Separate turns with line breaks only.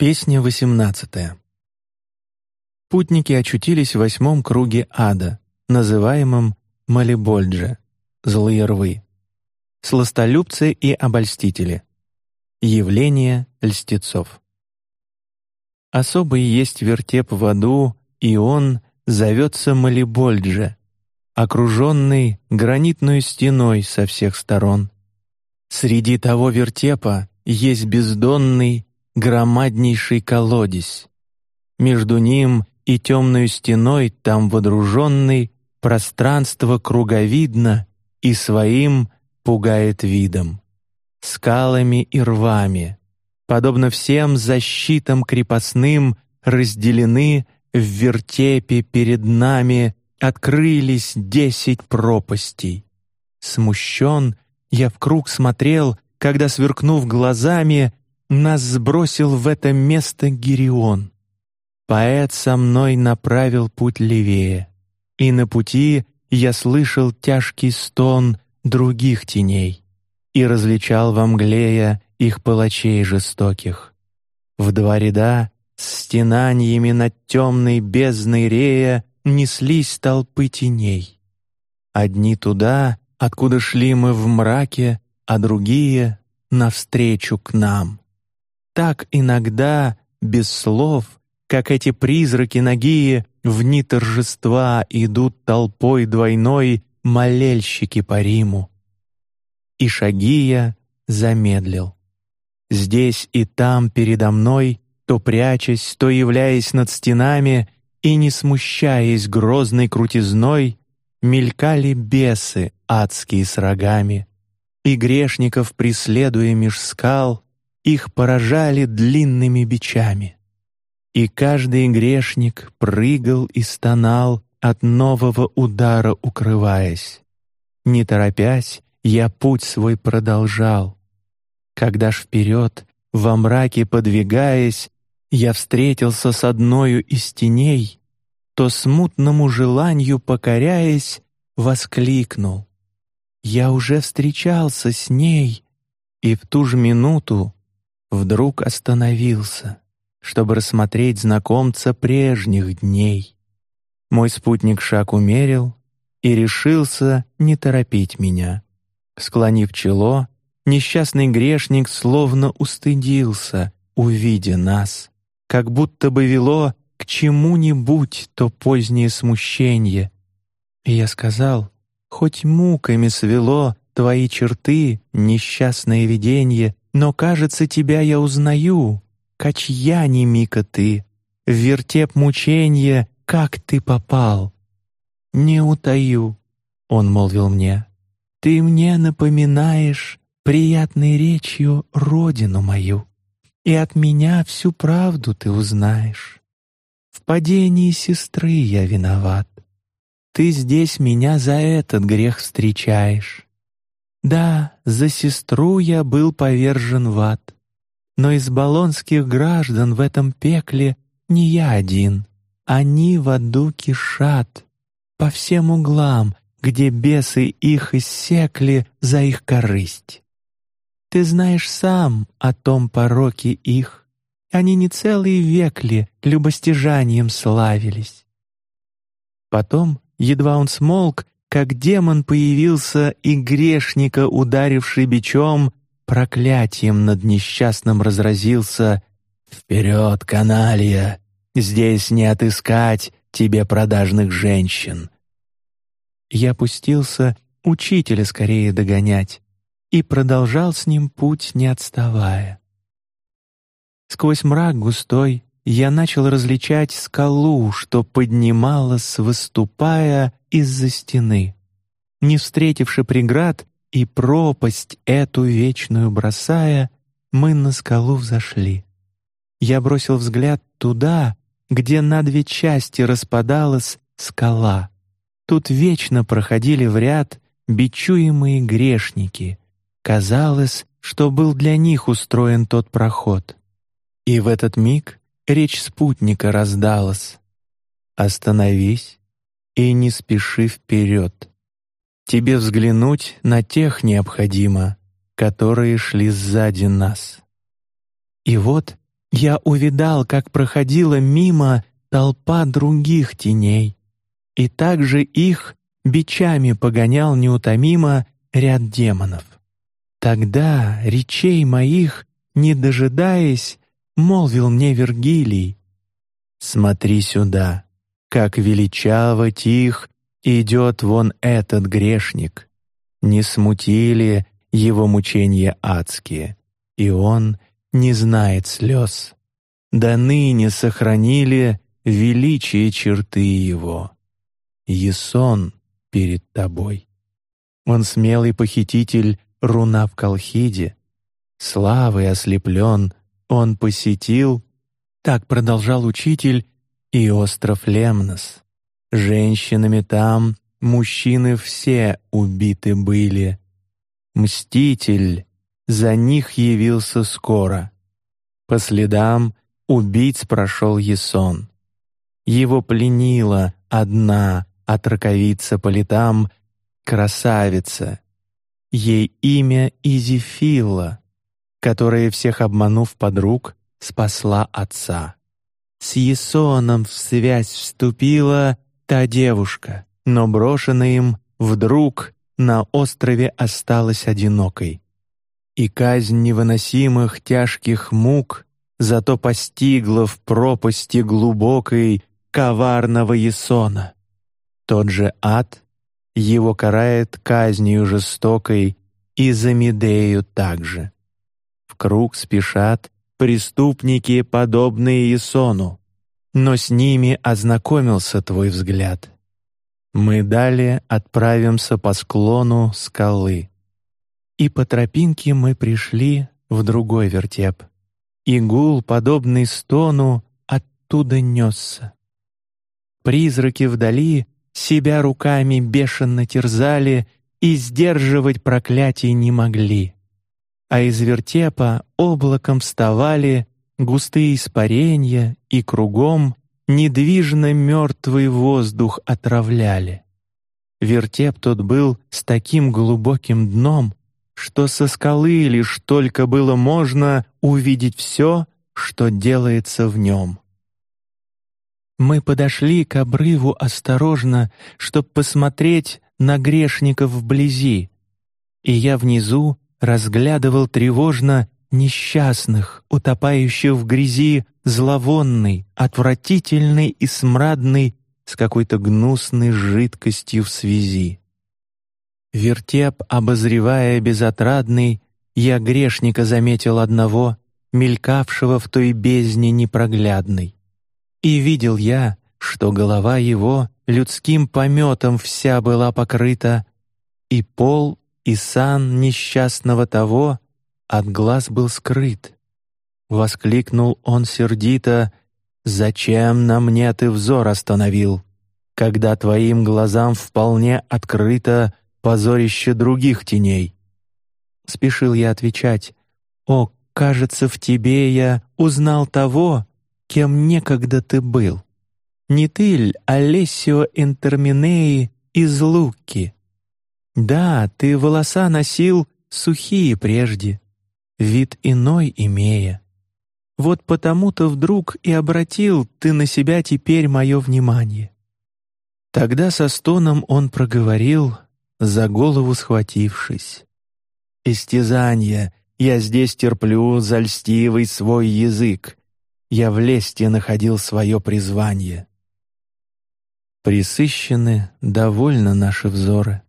Песня восемнадцатая. Путники очутились в восьмом круге ада, называемом Малибольдже, злые рвы, сластолюбцы и обольстители, явление льстецов. Особый есть вертеп в аду, и он зовется Малибольдже, окруженный гранитной стеной со всех сторон. Среди того вертепа есть бездонный громаднейший колодец. Между ним и темной стеной там водруженный пространство круговидно и своим пугает видом, скалами и рвами, подобно всем защитам крепостным, разделены в вертепе перед нами открылись десять пропастей. Смущен я в круг смотрел, когда сверкнув глазами нас сбросил в это место Гирион. Поэт со мной направил путь левее, и на пути я слышал тяжкий стон других теней и различал во мгле их палачей жестоких. В два ряда с стенаниями над темной бездной рея неслись толпы теней. Одни туда, откуда шли мы в мраке, а другие навстречу к нам так иногда без слов, как эти призраки нагие в дни торжества идут толпой двойной молельщики по Риму. И шаги я замедлил. Здесь и там передо мной, то прячась, то являясь над стенами и не смущаясь грозной крутизной, мелькали бесы адские с рогами, и грешников преследуя меж скал их поражали длинными бичами. И каждый грешник прыгал и стонал от нового удара, укрываясь. Не торопясь, я путь свой продолжал. Когда ж вперед, во мраке подвигаясь, я встретился с одною из теней, то смутному желанию покоряясь, воскликнул: "Я уже встречался с ней!" И в ту же минуту вдруг остановился, чтобы рассмотреть знакомца прежних дней. Мой спутник шаг умерил и решился не торопить меня. Склонив чело, несчастный грешник словно устыдился, увидя нас, как будто бы вело к чему-нибудь то позднее смущение. И я сказал, хоть муками свело твои черты, несчастное видение, но, кажется, тебя я узнаю, Качьяни Мика ты, в вертеп мученья, как ты попал. Не утаю, он молвил мне, ты мне напоминаешь приятной речью родину мою, и от меня всю правду ты узнаешь. В падении сестры я виноват. Ты здесь меня за этот грех встречаешь. Да, за сестру я был повержен в ад, но из болонских граждан в этом пекле не я один. Они в аду кишат по всем углам, где бесы их иссекли за их корысть. Ты знаешь сам о том пороке их. Они не целые век ли любостяжанием славились. Потом, едва он смолк, как демон появился и грешника, ударивший бичом, проклятием над несчастным разразился. Вперед, каналья! Здесь не отыскать тебе продажных женщин. Я пустился учителя скорее догонять и продолжал с ним путь, не отставая. Сквозь мрак густой я начал различать скалу, что поднималась, выступая из-за стены. Не встретивши преград и пропасть эту вечную бросая, мы на скалу взошли. Я бросил взгляд туда, где на две части распадалась скала. Тут вечно проходили в ряд бичуемые грешники. Казалось, что был для них устроен тот проход. И в этот миг речь спутника раздалась. Остановись и не спеши вперед. Тебе взглянуть на тех необходимо, которые шли сзади нас. И вот Я увидал, как проходила мимо толпа других теней, и также их бичами погонял неутомимо ряд демонов. Тогда речей моих, не дожидаясь, молвил мне Вергилий: "Смотри сюда, как величаво тих идет вон этот грешник. Не смутили его мучения адские, и он не знает слез. До ныне сохранили величие черты его. Есон перед тобой. Он смелый похититель руна в Колхиде, славой ослеплен, он посетил, так продолжал учитель, и остров Лемнос. Женщинами там мужчины все убиты были. Мститель за них явился скоро. По следам убийц прошел Есон. Его пленила одна отраковица по летам красавица, Ей имя Изифила, которая всех обманув подруг спасла отца. С Есоном в связь вступила та девушка, но брошенная им вдруг на острове осталась одинокой. И казнь невыносимых тяжких мук зато постигла в пропасти глубокой коварного Есона. Тот же ад его карает казнью жестокой и за Медею также. В круг спешат преступники, подобные Исону, но с ними ознакомился твой взгляд. Мы далее отправимся по склону скалы, и по тропинке мы пришли в другой вертеп. И гул, подобный стону, оттуда несся. Призраки вдали себя руками бешено терзали и сдерживать проклятий не могли. А из вертепа облаком вставали густые испарения и кругом недвижно мертвый воздух отравляли. Вертеп тот был с таким глубоким дном, что со скалы лишь только было можно увидеть все, что делается в нем. Мы подошли к обрыву осторожно, чтоб посмотреть на грешников вблизи, и я внизу разглядывал тревожно несчастных, утопающих в грязи, зловонный, отвратительный и смрадный, с какой-то гнусной жидкостью в связи. Вертеп, обозревая безотрадный, я грешника заметил одного, мелькавшего в той бездне непроглядной. И видел я, что голова его людским пометом вся была покрыта, и пол и сан несчастного того от глаз был скрыт. Воскликнул он сердито: "Зачем на мне ты взор остановил, когда твоим глазам вполне открыто позорище других теней?" Спешил я отвечать: "О, кажется, в тебе я узнал того, кем некогда ты был. Не ты ль Алессио Интерминеи из Луки? Да, ты волоса носил сухие прежде, вид иной имея. Вот потому-то вдруг и обратил ты на себя теперь мое внимание. Тогда со стоном он проговорил, за голову схватившись: "Истязания я здесь терплю за льстивый свой язык, я в лесте находил свое призвание. Присыщены довольно наши взоры.